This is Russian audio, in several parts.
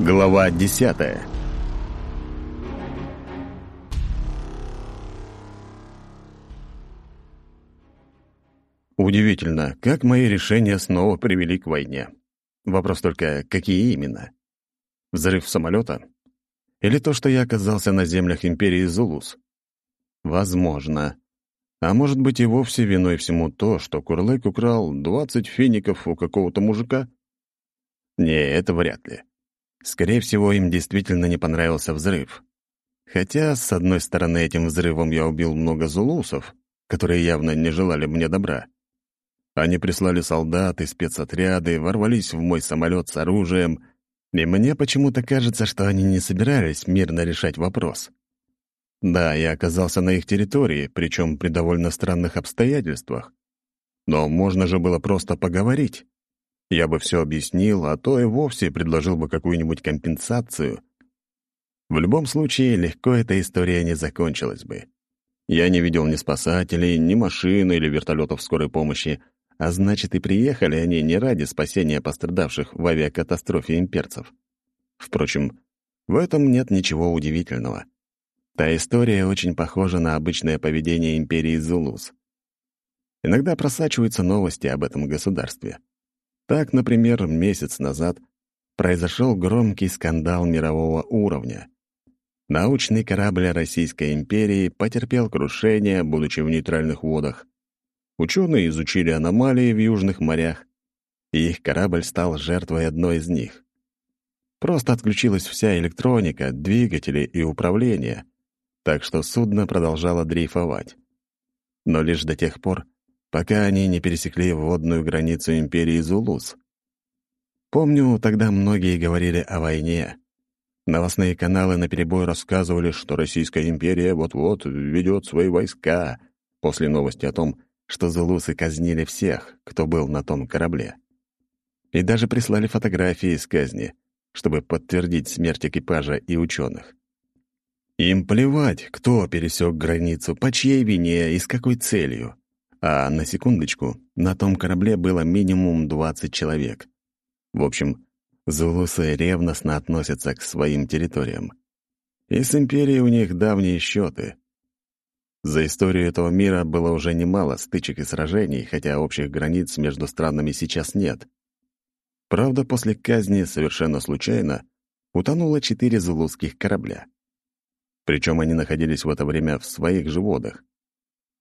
Глава десятая Удивительно, как мои решения снова привели к войне. Вопрос только, какие именно? Взрыв самолета? Или то, что я оказался на землях империи Зулус? Возможно. А может быть и вовсе виной всему то, что Курлык украл 20 фиников у какого-то мужика? Не, это вряд ли. Скорее всего, им действительно не понравился взрыв. Хотя, с одной стороны, этим взрывом я убил много зулусов, которые явно не желали мне добра. Они прислали солдат и спецотряды, ворвались в мой самолет с оружием, и мне почему-то кажется, что они не собирались мирно решать вопрос. Да, я оказался на их территории, причем при довольно странных обстоятельствах. Но можно же было просто поговорить. Я бы все объяснил, а то и вовсе предложил бы какую-нибудь компенсацию. В любом случае, легко эта история не закончилась бы. Я не видел ни спасателей, ни машины или вертолетов скорой помощи, а значит, и приехали они не ради спасения пострадавших в авиакатастрофе имперцев. Впрочем, в этом нет ничего удивительного. Та история очень похожа на обычное поведение империи Зулус. Иногда просачиваются новости об этом государстве. Так, например, месяц назад произошел громкий скандал мирового уровня. Научный корабль Российской империи потерпел крушение, будучи в нейтральных водах. Ученые изучили аномалии в южных морях, и их корабль стал жертвой одной из них. Просто отключилась вся электроника, двигатели и управление, так что судно продолжало дрейфовать. Но лишь до тех пор, пока они не пересекли водную границу империи Зулус. Помню, тогда многие говорили о войне. Новостные каналы наперебой рассказывали, что Российская империя вот-вот ведет свои войска после новости о том, что зулусы казнили всех, кто был на том корабле. И даже прислали фотографии из казни, чтобы подтвердить смерть экипажа и ученых. Им плевать, кто пересек границу, по чьей вине и с какой целью. А на секундочку, на том корабле было минимум 20 человек. В общем, зулусы ревностно относятся к своим территориям. И с империей у них давние счеты. За историю этого мира было уже немало стычек и сражений, хотя общих границ между странами сейчас нет. Правда, после казни совершенно случайно утонуло четыре зулузских корабля. Причем они находились в это время в своих же водах.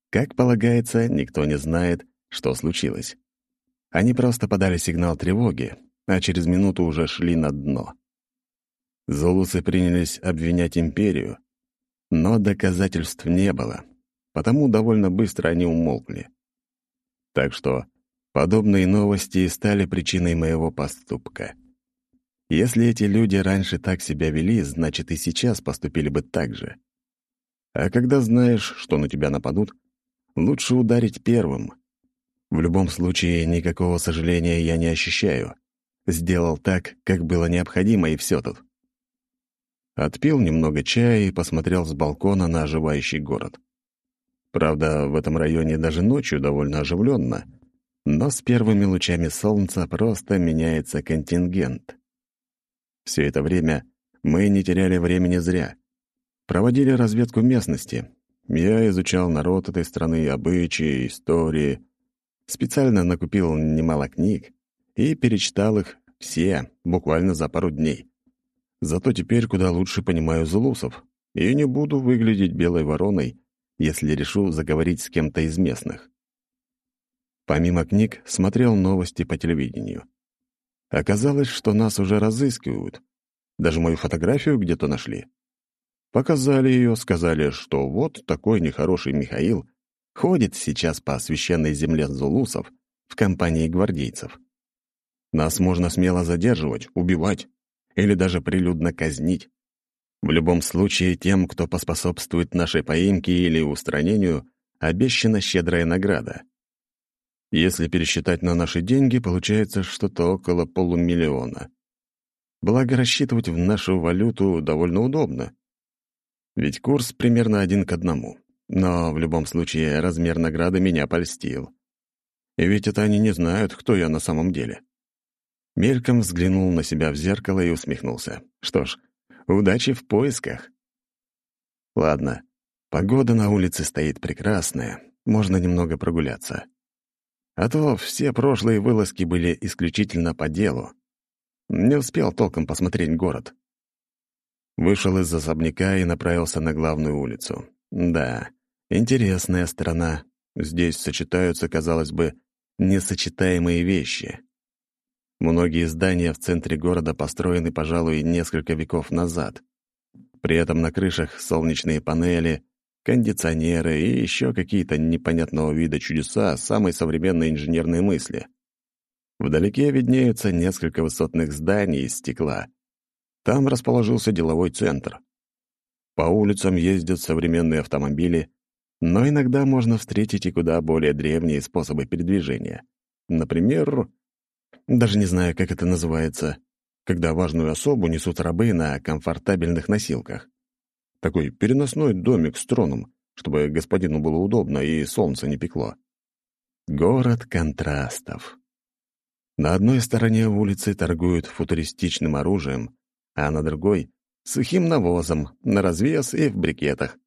Как полагается, никто не знает, что случилось. Они просто подали сигнал тревоги, а через минуту уже шли на дно. Золусы принялись обвинять империю, но доказательств не было, потому довольно быстро они умолкли. Так что подобные новости стали причиной моего поступка. Если эти люди раньше так себя вели, значит, и сейчас поступили бы так же. А когда знаешь, что на тебя нападут, Лучше ударить первым. В любом случае, никакого сожаления я не ощущаю. Сделал так, как было необходимо, и все тут. Отпил немного чая и посмотрел с балкона на оживающий город. Правда, в этом районе даже ночью довольно оживленно, но с первыми лучами солнца просто меняется контингент. Все это время мы не теряли времени зря. Проводили разведку местности, я изучал народ этой страны, обычаи, истории. Специально накупил немало книг и перечитал их все, буквально за пару дней. Зато теперь куда лучше понимаю зулусов и не буду выглядеть белой вороной, если решу заговорить с кем-то из местных. Помимо книг, смотрел новости по телевидению. Оказалось, что нас уже разыскивают. Даже мою фотографию где-то нашли. Показали ее, сказали, что вот такой нехороший Михаил ходит сейчас по священной земле зулусов в компании гвардейцев. Нас можно смело задерживать, убивать или даже прилюдно казнить. В любом случае, тем, кто поспособствует нашей поимке или устранению, обещана щедрая награда. Если пересчитать на наши деньги, получается что-то около полумиллиона. Благо, рассчитывать в нашу валюту довольно удобно. Ведь курс примерно один к одному. Но в любом случае размер награды меня польстил. И ведь это они не знают, кто я на самом деле. Мельком взглянул на себя в зеркало и усмехнулся. Что ж, удачи в поисках. Ладно, погода на улице стоит прекрасная, можно немного прогуляться. А то все прошлые вылазки были исключительно по делу. Не успел толком посмотреть город. Вышел из особняка и направился на главную улицу. Да, интересная страна. Здесь сочетаются, казалось бы, несочетаемые вещи. Многие здания в центре города построены, пожалуй, несколько веков назад. При этом на крышах солнечные панели, кондиционеры и еще какие-то непонятного вида чудеса самой современной инженерной мысли. Вдалеке виднеются несколько высотных зданий из стекла. Там расположился деловой центр. По улицам ездят современные автомобили, но иногда можно встретить и куда более древние способы передвижения. Например, даже не знаю, как это называется, когда важную особу несут рабы на комфортабельных носилках. Такой переносной домик с троном, чтобы господину было удобно и солнце не пекло. Город контрастов. На одной стороне улицы торгуют футуристичным оружием, а на другой — сухим навозом, на развес и в брикетах.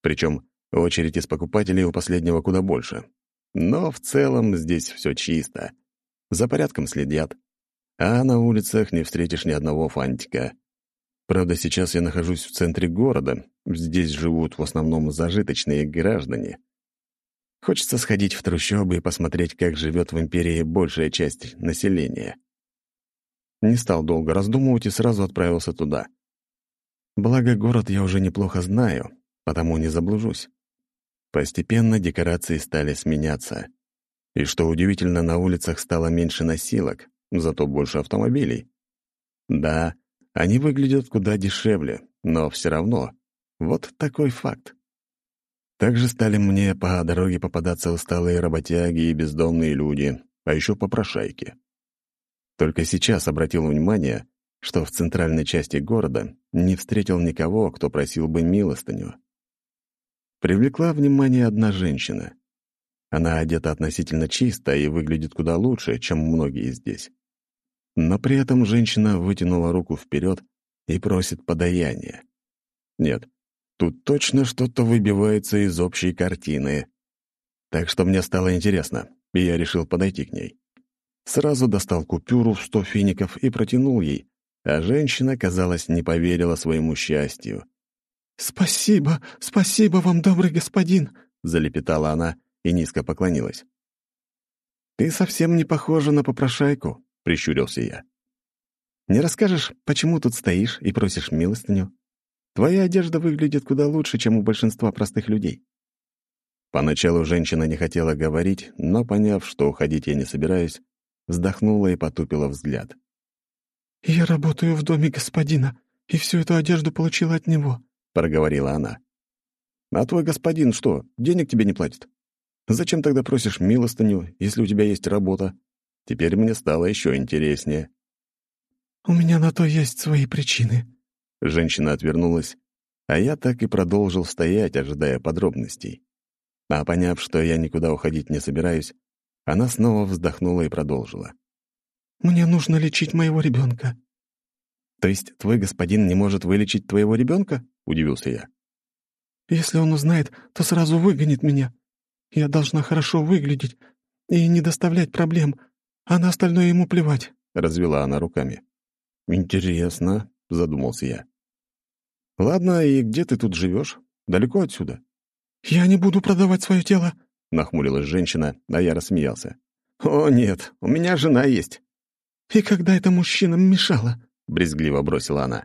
Причем очередь из покупателей у последнего куда больше. Но в целом здесь все чисто — за порядком следят. А на улицах не встретишь ни одного фантика. Правда, сейчас я нахожусь в центре города. Здесь живут в основном зажиточные граждане. Хочется сходить в трущобы и посмотреть, как живет в империи большая часть населения. Не стал долго раздумывать и сразу отправился туда. Благо, город я уже неплохо знаю, потому не заблужусь. Постепенно декорации стали сменяться. И что удивительно, на улицах стало меньше носилок, зато больше автомобилей. Да, они выглядят куда дешевле, но все равно. Вот такой факт. Также стали мне по дороге попадаться усталые работяги и бездомные люди, а еще попрошайки. Только сейчас обратил внимание, что в центральной части города не встретил никого, кто просил бы милостыню. Привлекла внимание одна женщина. Она одета относительно чисто и выглядит куда лучше, чем многие здесь. Но при этом женщина вытянула руку вперед и просит подаяния. Нет, тут точно что-то выбивается из общей картины. Так что мне стало интересно, и я решил подойти к ней. Сразу достал купюру в сто фиников и протянул ей, а женщина, казалось, не поверила своему счастью. «Спасибо, спасибо вам, добрый господин!» — залепетала она и низко поклонилась. «Ты совсем не похожа на попрошайку», — прищурился я. «Не расскажешь, почему тут стоишь и просишь милостыню? Твоя одежда выглядит куда лучше, чем у большинства простых людей». Поначалу женщина не хотела говорить, но, поняв, что уходить я не собираюсь, вздохнула и потупила взгляд. «Я работаю в доме господина, и всю эту одежду получила от него», — проговорила она. «А твой господин что, денег тебе не платит?» Зачем тогда просишь милостыню, если у тебя есть работа? Теперь мне стало еще интереснее. «У меня на то есть свои причины». Женщина отвернулась, а я так и продолжил стоять, ожидая подробностей. А поняв, что я никуда уходить не собираюсь, она снова вздохнула и продолжила. «Мне нужно лечить моего ребенка». «То есть твой господин не может вылечить твоего ребенка?» — удивился я. «Если он узнает, то сразу выгонит меня. Я должна хорошо выглядеть и не доставлять проблем, а на остальное ему плевать», — развела она руками. «Интересно», — задумался я. «Ладно, и где ты тут живешь? Далеко отсюда?» «Я не буду продавать свое тело», — нахмурилась женщина, а я рассмеялся. «О, нет, у меня жена есть». «И когда это мужчинам мешало?» — брезгливо бросила она.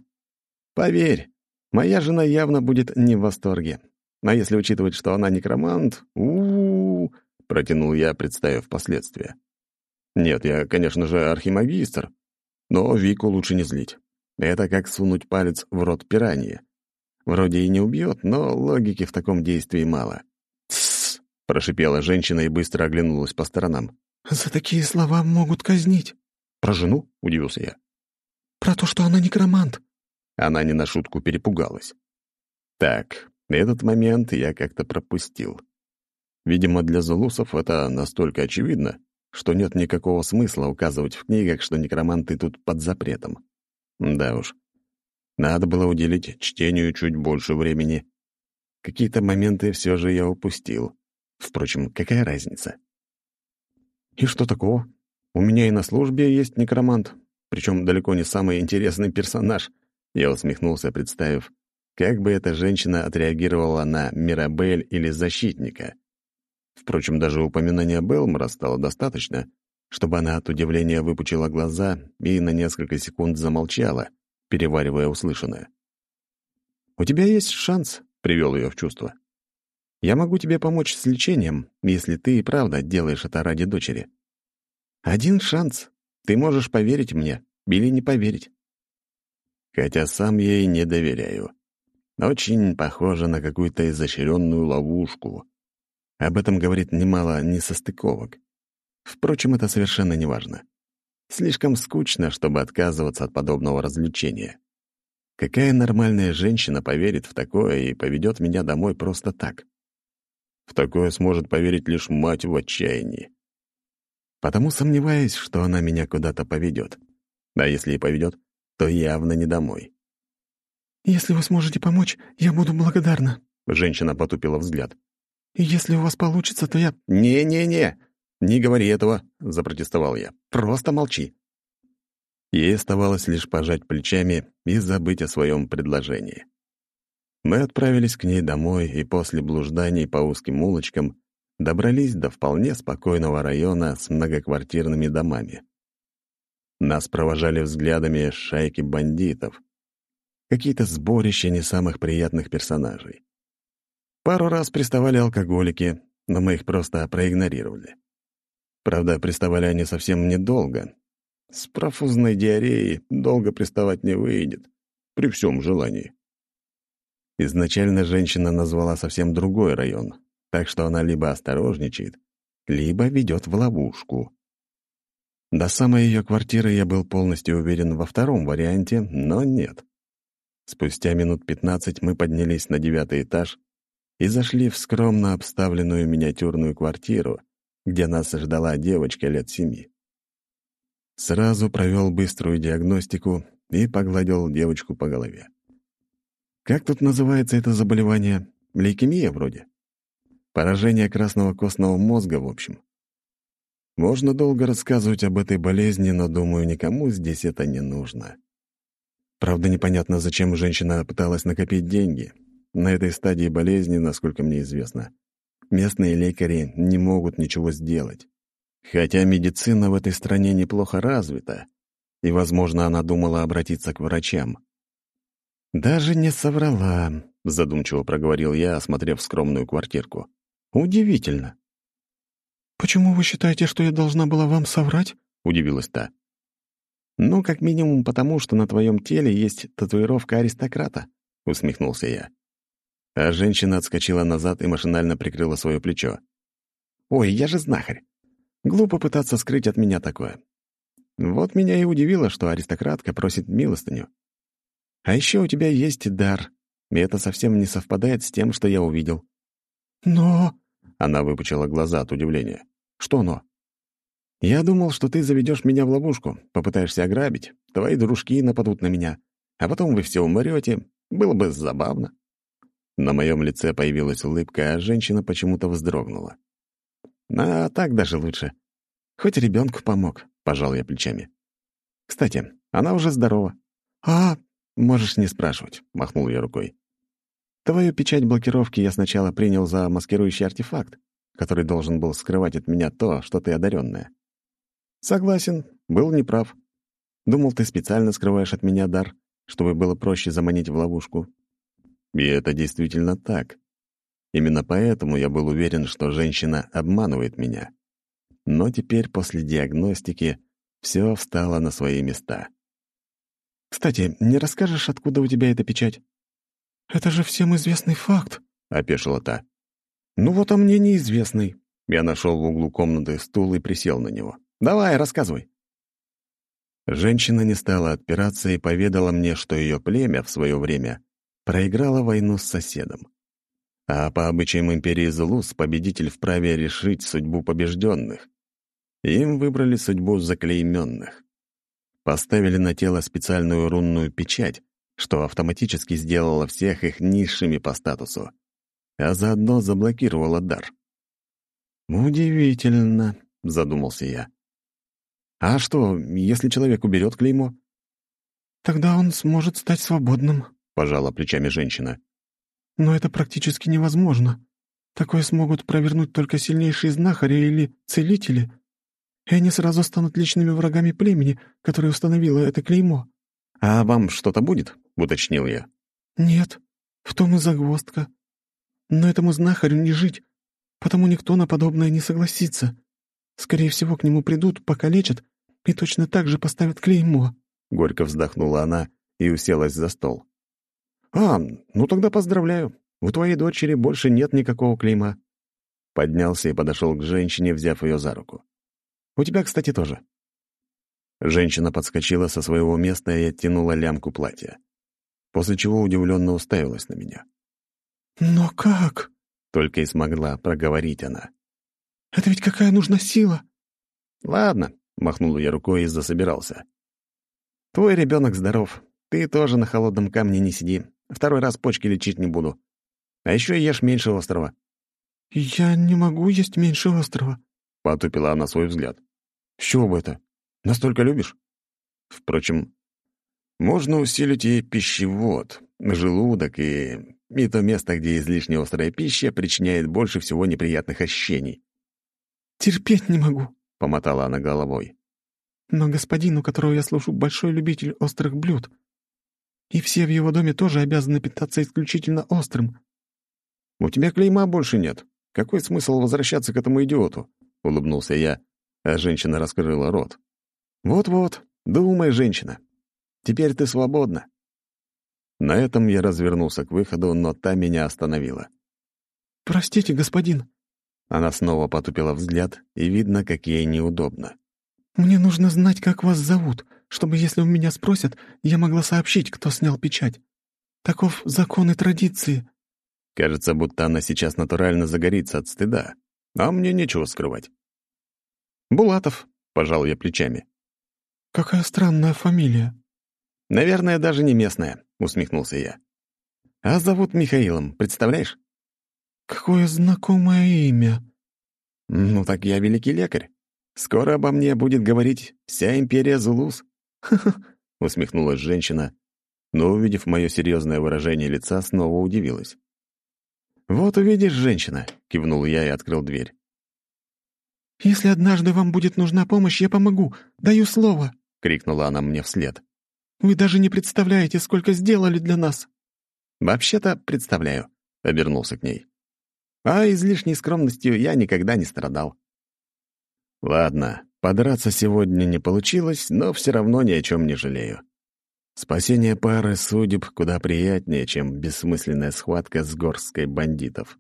«Поверь, моя жена явно будет не в восторге. А если учитывать, что она некромант, у, -у, -у, протянул я, представив последствия. Нет, я, конечно же, архимагистр, но Вику лучше не злить. Это как сунуть палец в рот пираньи. Вроде и не убьет, но логики в таком действии мало. Прошипела женщина и быстро оглянулась по сторонам. «За такие слова могут казнить». «Про жену?» — удивился я. «Про то, что она некромант». Она не на шутку перепугалась. «Так, этот момент я как-то пропустил. Видимо, для зулусов это настолько очевидно, что нет никакого смысла указывать в книгах, что некроманты тут под запретом. Да уж, надо было уделить чтению чуть больше времени. Какие-то моменты все же я упустил. Впрочем, какая разница? И что такого? У меня и на службе есть некромант, причем далеко не самый интересный персонаж. Я усмехнулся, представив, как бы эта женщина отреагировала на Мирабель или Защитника. Впрочем, даже упоминания Белмора стало достаточно, чтобы она от удивления выпучила глаза и на несколько секунд замолчала, переваривая услышанное. «У тебя есть шанс», — привел ее в чувство. «Я могу тебе помочь с лечением, если ты и правда делаешь это ради дочери. Один шанс. Ты можешь поверить мне или не поверить». Хотя сам ей не доверяю. Очень похоже на какую-то изощренную ловушку. Об этом говорит немало несостыковок. Впрочем, это совершенно не важно. Слишком скучно, чтобы отказываться от подобного развлечения. Какая нормальная женщина поверит в такое и поведет меня домой просто так? В такое сможет поверить лишь мать в отчаянии. Потому сомневаюсь, что она меня куда-то поведет. А если и поведет, то явно не домой. «Если вы сможете помочь, я буду благодарна», — женщина потупила взгляд. «И если у вас получится, то я...» «Не-не-не, не говори этого», — запротестовал я. «Просто молчи». Ей оставалось лишь пожать плечами и забыть о своем предложении. Мы отправились к ней домой и после блужданий по узким улочкам добрались до вполне спокойного района с многоквартирными домами. Нас провожали взглядами шайки бандитов, какие-то сборища не самых приятных персонажей. Пару раз приставали алкоголики, но мы их просто проигнорировали. Правда, приставали они совсем недолго. С профузной диареей долго приставать не выйдет, при всем желании. Изначально женщина назвала совсем другой район, так что она либо осторожничает, либо ведет в ловушку. До самой ее квартиры я был полностью уверен во втором варианте, но нет. Спустя минут пятнадцать мы поднялись на девятый этаж и зашли в скромно обставленную миниатюрную квартиру, где нас ждала девочка лет семи. Сразу провел быструю диагностику и погладил девочку по голове. Как тут называется это заболевание? Лейкемия вроде? Поражение красного костного мозга, в общем. Можно долго рассказывать об этой болезни, но, думаю, никому здесь это не нужно. Правда, непонятно, зачем женщина пыталась накопить деньги. На этой стадии болезни, насколько мне известно, местные лекари не могут ничего сделать. Хотя медицина в этой стране неплохо развита, и, возможно, она думала обратиться к врачам. «Даже не соврала», — задумчиво проговорил я, осмотрев скромную квартирку. «Удивительно». «Почему вы считаете, что я должна была вам соврать?» — удивилась та. «Ну, как минимум потому, что на твоем теле есть татуировка аристократа», — усмехнулся я. А женщина отскочила назад и машинально прикрыла свое плечо. «Ой, я же знахарь. Глупо пытаться скрыть от меня такое. Вот меня и удивило, что аристократка просит милостыню. А еще у тебя есть дар, и это совсем не совпадает с тем, что я увидел». «Но...» — она выпучила глаза от удивления. «Что «но»?» Я думал, что ты заведешь меня в ловушку, попытаешься ограбить, твои дружки нападут на меня, а потом вы все умрете. Было бы забавно». На моем лице появилась улыбка, а женщина почему-то вздрогнула. «А так даже лучше. Хоть ребенку помог», — пожал я плечами. «Кстати, она уже здорова». «А...» «Можешь не спрашивать», — махнул я рукой. «Твою печать блокировки я сначала принял за маскирующий артефакт, который должен был скрывать от меня то, что ты одаренная. «Согласен, был неправ. Думал, ты специально скрываешь от меня дар, чтобы было проще заманить в ловушку». И это действительно так. Именно поэтому я был уверен, что женщина обманывает меня. Но теперь, после диагностики, все встало на свои места. «Кстати, не расскажешь, откуда у тебя эта печать?» «Это же всем известный факт», — опешила та. «Ну вот, а мне неизвестный». Я нашел в углу комнаты стул и присел на него. Давай, рассказывай». Женщина не стала отпираться и поведала мне, что ее племя в свое время проиграло войну с соседом. А по обычаям империи Зулус победитель вправе решить судьбу побежденных. Им выбрали судьбу заклейменных. Поставили на тело специальную рунную печать, что автоматически сделало всех их низшими по статусу, а заодно заблокировало дар. «Удивительно», — задумался я. «А что, если человек уберет клеймо?» «Тогда он сможет стать свободным», — пожала плечами женщина. «Но это практически невозможно. Такое смогут провернуть только сильнейшие знахари или целители, и они сразу станут личными врагами племени, которое установило это клеймо». «А вам что-то будет?» — уточнил я. «Нет, в том и загвоздка. Но этому знахарю не жить, потому никто на подобное не согласится. Скорее всего, к нему придут, покалечат и точно так же поставят клеймо». Горько вздохнула она и уселась за стол. «А, ну тогда поздравляю. У твоей дочери больше нет никакого клейма». Поднялся и подошел к женщине, взяв ее за руку. «У тебя, кстати, тоже». Женщина подскочила со своего места и оттянула лямку платья, после чего удивленно уставилась на меня. «Но как?» — только и смогла проговорить она. «Это ведь какая нужна сила?» «Ладно», — махнул я рукой и засобирался. «Твой ребенок здоров. Ты тоже на холодном камне не сиди. Второй раз почки лечить не буду. А еще ешь меньше острова». «Я не могу есть меньше острова», — потупила она свой взгляд. «С чего бы это? Настолько любишь?» Впрочем, можно усилить и пищевод, желудок и... и то место, где излишне острая пища причиняет больше всего неприятных ощущений. «Терпеть не могу», — помотала она головой. «Но господин, у которого я служу, большой любитель острых блюд. И все в его доме тоже обязаны питаться исключительно острым». «У тебя клейма больше нет. Какой смысл возвращаться к этому идиоту?» — улыбнулся я, а женщина раскрыла рот. «Вот-вот, думай, женщина. Теперь ты свободна». На этом я развернулся к выходу, но та меня остановила. «Простите, господин». Она снова потупила взгляд, и видно, как ей неудобно. «Мне нужно знать, как вас зовут, чтобы, если у меня спросят, я могла сообщить, кто снял печать. Таков закон и традиции». Кажется, будто она сейчас натурально загорится от стыда, а мне нечего скрывать. «Булатов», — пожал я плечами. «Какая странная фамилия». «Наверное, даже не местная», — усмехнулся я. «А зовут Михаилом, представляешь?» «Какое знакомое имя». «Ну так я великий лекарь. Скоро обо мне будет говорить вся империя Зулус». «Ха-ха», — усмехнулась женщина, но, увидев мое серьезное выражение лица, снова удивилась. «Вот увидишь, женщина», — кивнул я и открыл дверь. «Если однажды вам будет нужна помощь, я помогу. Даю слово!» — крикнула она мне вслед. «Вы даже не представляете, сколько сделали для нас!» «Вообще-то представляю», — обернулся к ней. «А излишней скромностью я никогда не страдал». «Ладно, подраться сегодня не получилось, но все равно ни о чем не жалею. Спасение пары судеб куда приятнее, чем бессмысленная схватка с горсткой бандитов.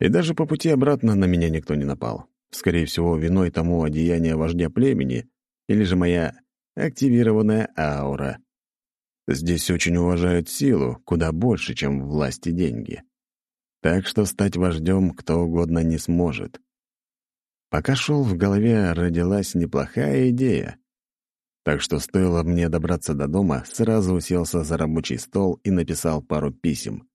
И даже по пути обратно на меня никто не напал. Скорее всего, виной тому одеяние вождя племени или же моя активированная аура. Здесь очень уважают силу, куда больше, чем власть и деньги. Так что стать вождем кто угодно не сможет. Пока шел, в голове родилась неплохая идея. Так что стоило мне добраться до дома, сразу уселся за рабочий стол и написал пару писем.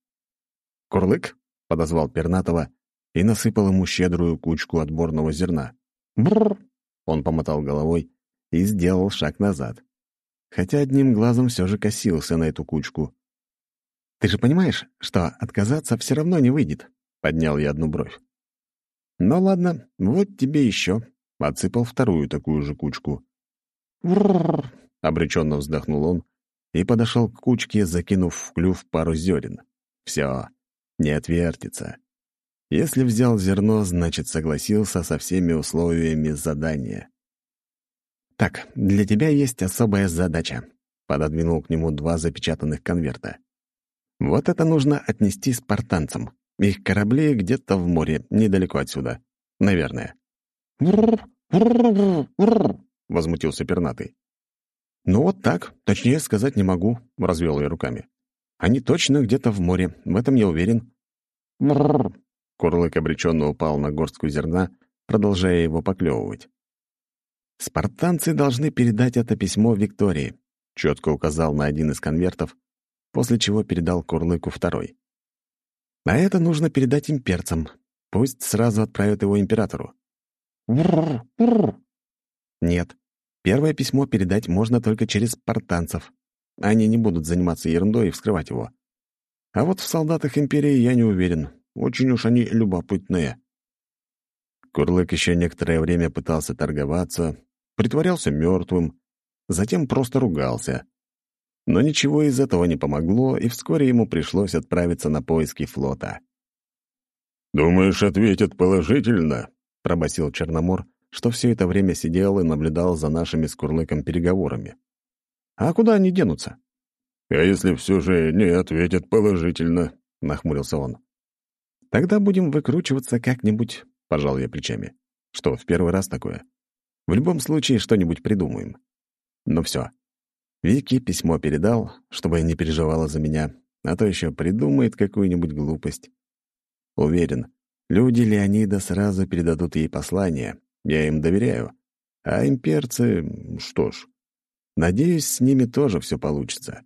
«Курлык?» — подозвал Пернатова и насыпал ему щедрую кучку отборного зерна. «Бррр!» — он помотал головой и сделал шаг назад. Хотя одним глазом все же косился на эту кучку. «Ты же понимаешь, что отказаться все равно не выйдет?» — поднял я одну бровь. «Ну ладно, вот тебе еще», — отсыпал вторую такую же кучку. «Бррр!» — обреченно вздохнул он и подошел к кучке, закинув в клюв пару зерен. «Все, не отвертится. Если взял зерно, значит, согласился со всеми условиями задания. «Так, для тебя есть особая задача», — пододвинул к нему два запечатанных конверта. «Вот это нужно отнести спартанцам. Их корабли где-то в море, недалеко отсюда. Наверное». возмутился пернатый. «Ну вот так, точнее сказать не могу», — развел я руками. «Они точно где-то в море, в этом я уверен». Курлык обреченно упал на горстку зерна продолжая его поклевывать. «Спартанцы должны передать это письмо Виктории», — четко указал на один из конвертов, после чего передал Курлыку второй. «А это нужно передать имперцам. Пусть сразу отправят его императору». «Нет, первое письмо передать можно только через спартанцев. Они не будут заниматься ерундой и вскрывать его. А вот в солдатах империи я не уверен. Очень уж они любопытные». Курлык еще некоторое время пытался торговаться, притворялся мертвым, затем просто ругался. Но ничего из этого не помогло, и вскоре ему пришлось отправиться на поиски флота. «Думаешь, ответят положительно?» — пробасил Черномор, что все это время сидел и наблюдал за нашими с Курлыком переговорами. «А куда они денутся?» «А если все же не ответят положительно?» — нахмурился он. «Тогда будем выкручиваться как-нибудь», — пожал я плечами. «Что, в первый раз такое?» В любом случае что-нибудь придумаем. Ну все. Вики письмо передал, чтобы не переживала за меня, а то еще придумает какую-нибудь глупость. Уверен, люди Леонида сразу передадут ей послание, я им доверяю. А имперцы, что ж, надеюсь, с ними тоже все получится.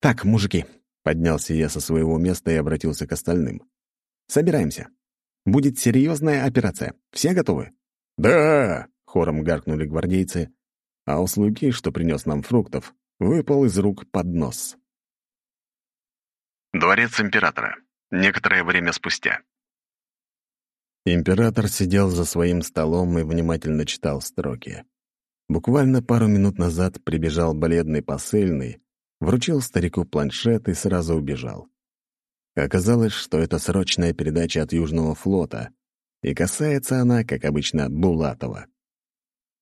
«Так, мужики», — поднялся я со своего места и обратился к остальным. «Собираемся. Будет серьезная операция. Все готовы?» «Да!» хором гаркнули гвардейцы, а у слуги, что принес нам фруктов, выпал из рук поднос. Дворец императора. Некоторое время спустя. Император сидел за своим столом и внимательно читал строки. Буквально пару минут назад прибежал бледный посыльный, вручил старику планшет и сразу убежал. Оказалось, что это срочная передача от Южного флота, и касается она, как обычно, Булатова.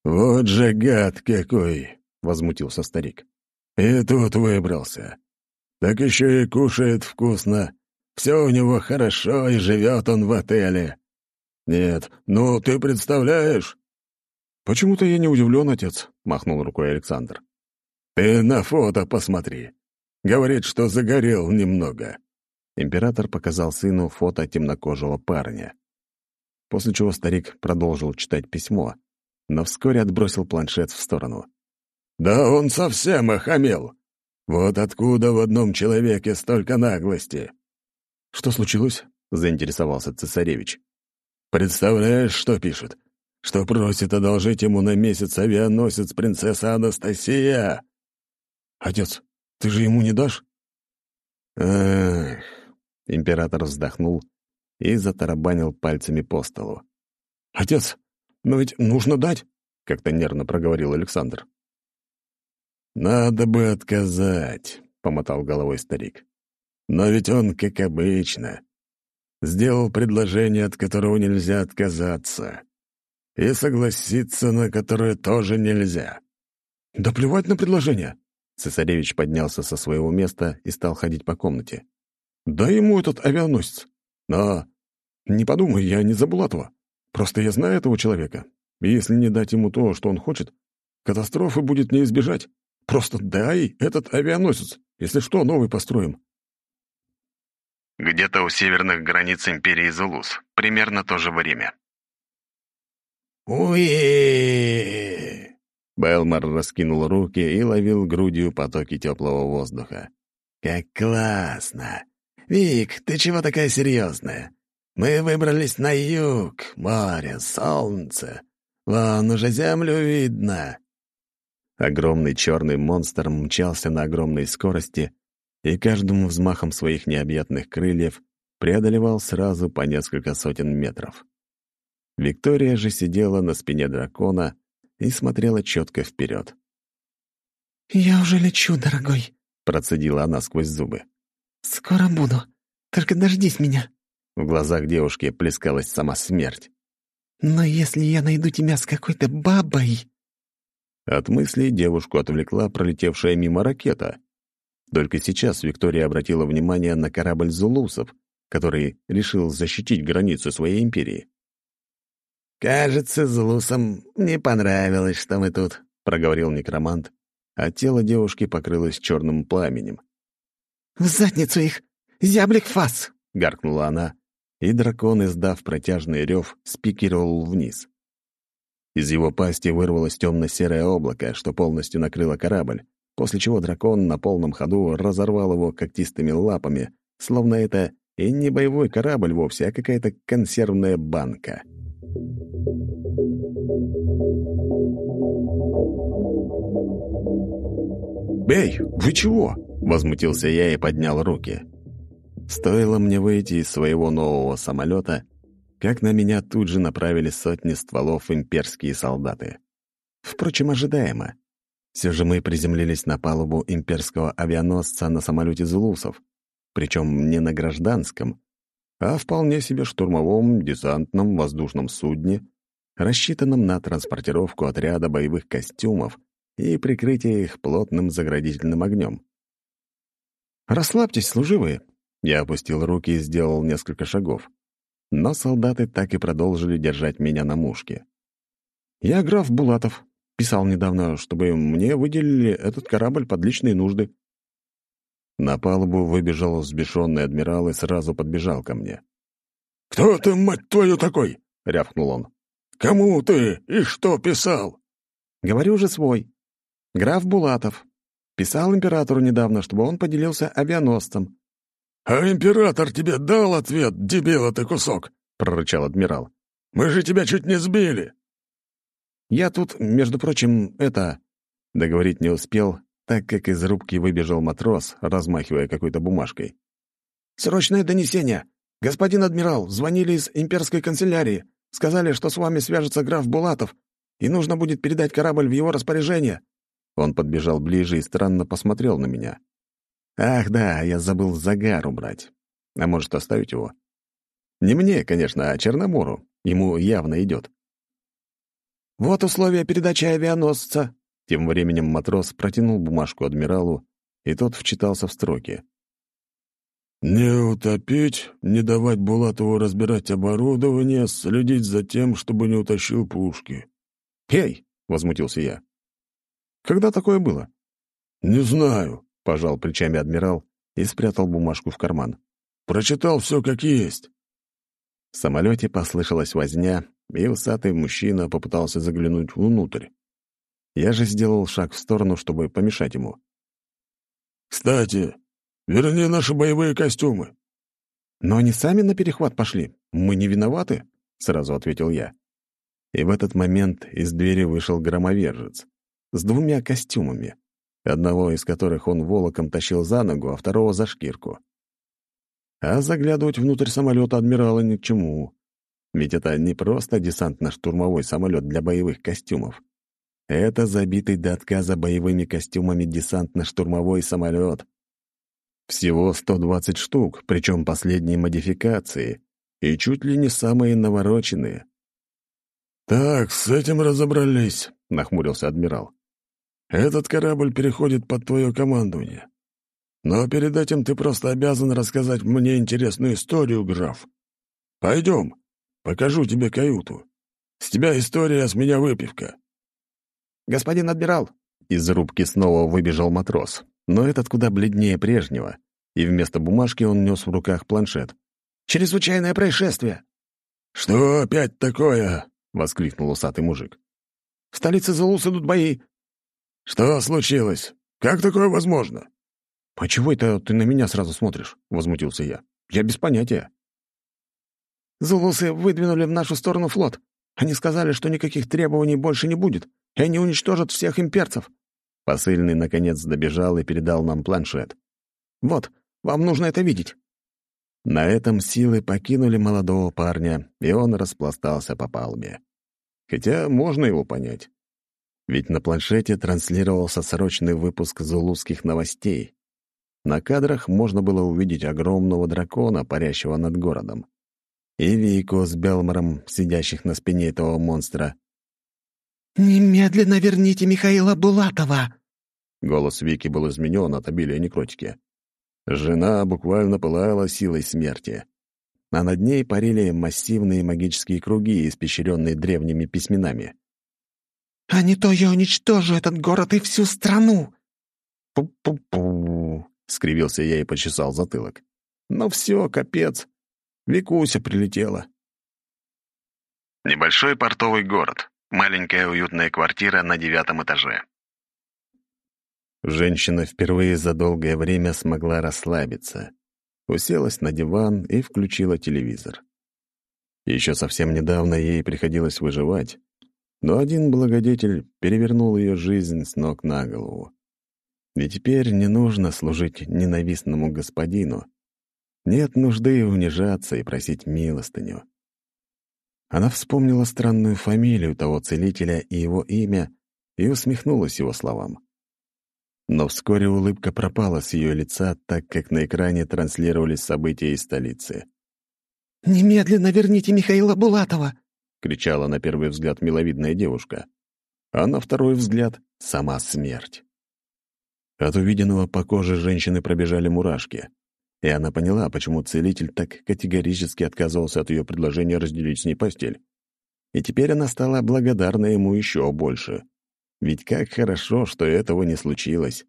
«Вот же гад какой!» — возмутился старик. «И тут выбрался. Так еще и кушает вкусно. Все у него хорошо, и живет он в отеле. Нет, ну ты представляешь?» «Почему-то я не удивлен, отец», — махнул рукой Александр. «Ты на фото посмотри. Говорит, что загорел немного». Император показал сыну фото темнокожего парня. После чего старик продолжил читать письмо, но вскоре отбросил планшет в сторону. «Да он совсем охамел! Вот откуда в одном человеке столько наглости!» «Что случилось?» — заинтересовался цесаревич. «Представляешь, что пишет? Что просит одолжить ему на месяц авианосец принцесса Анастасия!» «Отец, ты же ему не дашь?» «Эх...» — император вздохнул и затарабанил пальцами по столу. «Отец, но ведь нужно дать», — как-то нервно проговорил Александр. «Надо бы отказать», — помотал головой старик. «Но ведь он, как обычно, сделал предложение, от которого нельзя отказаться, и согласиться на которое тоже нельзя». «Да плевать на предложение!» Цесаревич поднялся со своего места и стал ходить по комнате. «Дай ему этот авианосец. Но не подумай, я не за Булатова. Просто я знаю этого человека. И если не дать ему то, что он хочет, катастрофы будет не избежать. Просто дай этот авианосец. Если что, новый построим. Где-то у северных границ империи Зулус. Примерно то же время. уи Белмар раскинул руки и ловил грудью потоки теплого воздуха. «Как классно! Вик, ты чего такая серьезная? Мы выбрались на юг, море, солнце. Вон уже землю видно». Огромный черный монстр мчался на огромной скорости и каждым взмахом своих необъятных крыльев преодолевал сразу по несколько сотен метров. Виктория же сидела на спине дракона и смотрела четко вперед. «Я уже лечу, дорогой», — процедила она сквозь зубы. «Скоро буду. Только дождись меня». В глазах девушки плескалась сама смерть. «Но если я найду тебя с какой-то бабой...» От мыслей девушку отвлекла пролетевшая мимо ракета. Только сейчас Виктория обратила внимание на корабль зулусов, который решил защитить границу своей империи. «Кажется, зулусам не понравилось, что мы тут», — проговорил некромант, а тело девушки покрылось черным пламенем. «В задницу их! Зяблик фас!» — гаркнула она, и дракон, издав протяжный рев, спикировал вниз. Из его пасти вырвалось темно-серое облако, что полностью накрыло корабль, после чего дракон на полном ходу разорвал его когтистыми лапами, словно это и не боевой корабль вовсе, а какая-то консервная банка. «Бей! Вы чего?» — возмутился я и поднял руки. Стоило мне выйти из своего нового самолета, как на меня тут же направили сотни стволов имперские солдаты. Впрочем, ожидаемо. Все же мы приземлились на палубу имперского авианосца на самолете «Зулусов», причем не на гражданском, а вполне себе штурмовом десантном воздушном судне, рассчитанном на транспортировку отряда боевых костюмов и прикрытие их плотным заградительным огнем. «Расслабьтесь, служивые!» Я опустил руки и сделал несколько шагов. Но солдаты так и продолжили держать меня на мушке. «Я граф Булатов. Писал недавно, чтобы мне выделили этот корабль под личные нужды». На палубу выбежал взбешенный адмирал и сразу подбежал ко мне. «Кто ты, мать твою, такой?» — рявкнул он. «Кому ты и что писал?» «Говорю же свой. Граф Булатов. Писал императору недавно, чтобы он поделился авианосцем. «А император тебе дал ответ, дебила ты кусок?» — прорычал адмирал. «Мы же тебя чуть не сбили!» «Я тут, между прочим, это...» Договорить не успел, так как из рубки выбежал матрос, размахивая какой-то бумажкой. «Срочное донесение! Господин адмирал, звонили из имперской канцелярии. Сказали, что с вами свяжется граф Булатов, и нужно будет передать корабль в его распоряжение». Он подбежал ближе и странно посмотрел на меня. «Ах да, я забыл загар убрать. А может, оставить его?» «Не мне, конечно, а Черномору. Ему явно идет. «Вот условия передачи авианосца». Тем временем матрос протянул бумажку адмиралу, и тот вчитался в строки. «Не утопить, не давать Булатову разбирать оборудование, следить за тем, чтобы не утащил пушки». «Эй!» — возмутился я. «Когда такое было?» «Не знаю», — пожал плечами адмирал и спрятал бумажку в карман. «Прочитал все как есть». В самолете послышалась возня, и усатый мужчина попытался заглянуть внутрь. Я же сделал шаг в сторону, чтобы помешать ему. «Кстати, верни наши боевые костюмы». «Но они сами на перехват пошли. Мы не виноваты», — сразу ответил я. И в этот момент из двери вышел громовержец с двумя костюмами, одного из которых он волоком тащил за ногу, а второго — за шкирку. А заглядывать внутрь самолета адмирала ни к чему. Ведь это не просто десантно-штурмовой самолет для боевых костюмов. Это забитый до отказа боевыми костюмами десантно-штурмовой самолет. Всего 120 штук, причем последние модификации, и чуть ли не самые навороченные. «Так, с этим разобрались», — нахмурился адмирал. «Этот корабль переходит под твое командование. Но перед этим ты просто обязан рассказать мне интересную историю, граф. Пойдем, Покажу тебе каюту. С тебя история, с меня выпивка». «Господин адмирал!» Из рубки снова выбежал матрос, но этот куда бледнее прежнего, и вместо бумажки он нес в руках планшет. «Чрезвычайное происшествие!» «Что опять такое?» — воскликнул усатый мужик. «В столице Зулус идут бои». «Что случилось? Как такое возможно?» «А чего это ты на меня сразу смотришь?» — возмутился я. «Я без понятия». Зулусы выдвинули в нашу сторону флот. Они сказали, что никаких требований больше не будет, и они уничтожат всех имперцев». Посыльный, наконец, добежал и передал нам планшет. «Вот, вам нужно это видеть». На этом силы покинули молодого парня, и он распластался по палубе. Хотя можно его понять. Ведь на планшете транслировался срочный выпуск зулузских новостей. На кадрах можно было увидеть огромного дракона, парящего над городом и Вику с Белмором, сидящих на спине этого монстра. «Немедленно верните Михаила Булатова!» Голос Вики был изменен от обилия некротики. Жена буквально пылала силой смерти. А над ней парили массивные магические круги, испещренные древними письменами. «А не то я уничтожу этот город и всю страну!» «Пу-пу-пу!» — скривился я и почесал затылок. «Ну все, капец. Викуся прилетела. Небольшой портовый город. Маленькая уютная квартира на девятом этаже. Женщина впервые за долгое время смогла расслабиться. Уселась на диван и включила телевизор. Еще совсем недавно ей приходилось выживать, но один благодетель перевернул ее жизнь с ног на голову. И теперь не нужно служить ненавистному господину. Нет нужды унижаться и просить милостыню. Она вспомнила странную фамилию того целителя и его имя и усмехнулась его словам. Но вскоре улыбка пропала с ее лица, так как на экране транслировались события из столицы. «Немедленно верните Михаила Булатова!» — кричала на первый взгляд миловидная девушка. А на второй взгляд — сама смерть. От увиденного по коже женщины пробежали мурашки, и она поняла, почему целитель так категорически отказывался от ее предложения разделить с ней постель. И теперь она стала благодарна ему еще больше. Ведь как хорошо, что этого не случилось.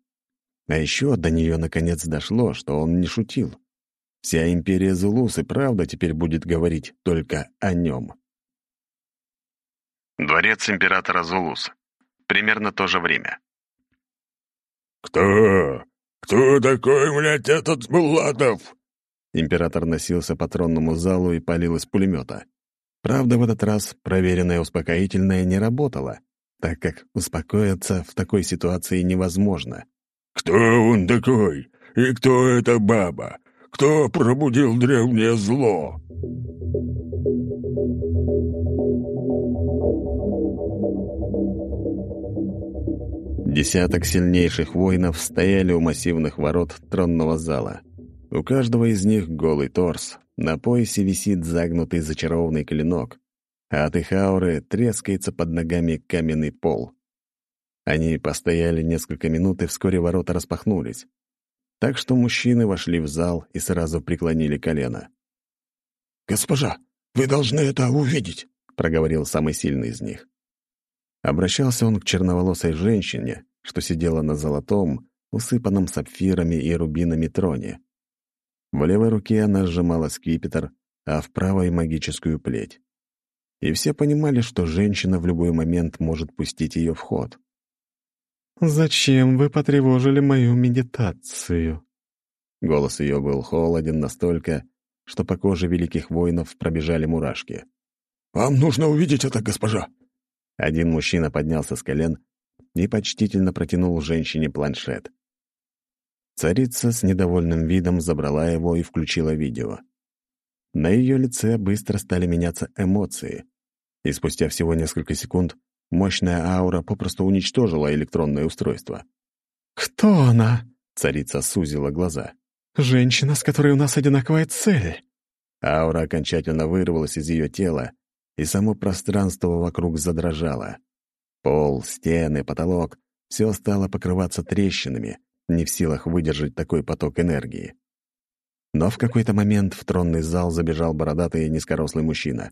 А еще до нее наконец дошло, что он не шутил. Вся империя Зулус и правда теперь будет говорить только о нем. Дворец императора Зулус. Примерно то же время. «Кто? Кто такой, блядь, этот Булатов?» Император носился по тронному залу и палил из пулемета. Правда, в этот раз проверенное успокоительное не работало, так как успокоиться в такой ситуации невозможно. «Кто он такой? И кто эта баба? Кто пробудил древнее зло?» Десяток сильнейших воинов стояли у массивных ворот тронного зала. У каждого из них голый торс, на поясе висит загнутый зачарованный клинок, а от их ауры трескается под ногами каменный пол. Они постояли несколько минут, и вскоре ворота распахнулись. Так что мужчины вошли в зал и сразу преклонили колено. «Госпожа, вы должны это увидеть», — проговорил самый сильный из них. Обращался он к черноволосой женщине, что сидела на золотом, усыпанном сапфирами и рубинами троне. В левой руке она сжимала скипетр, а в правой — магическую плеть. И все понимали, что женщина в любой момент может пустить ее в ход. «Зачем вы потревожили мою медитацию?» Голос ее был холоден настолько, что по коже великих воинов пробежали мурашки. «Вам нужно увидеть это, госпожа!» Один мужчина поднялся с колен и почтительно протянул женщине планшет. Царица с недовольным видом забрала его и включила видео. На ее лице быстро стали меняться эмоции, и спустя всего несколько секунд мощная аура попросту уничтожила электронное устройство. «Кто она?» — царица сузила глаза. «Женщина, с которой у нас одинаковая цель». Аура окончательно вырвалась из ее тела, и само пространство вокруг задрожало. Пол, стены, потолок — все стало покрываться трещинами, не в силах выдержать такой поток энергии. Но в какой-то момент в тронный зал забежал бородатый низкорослый мужчина.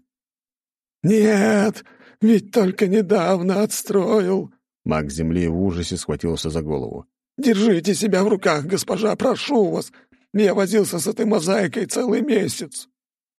«Нет, ведь только недавно отстроил!» Маг земли в ужасе схватился за голову. «Держите себя в руках, госпожа, прошу вас! Я возился с этой мозаикой целый месяц!»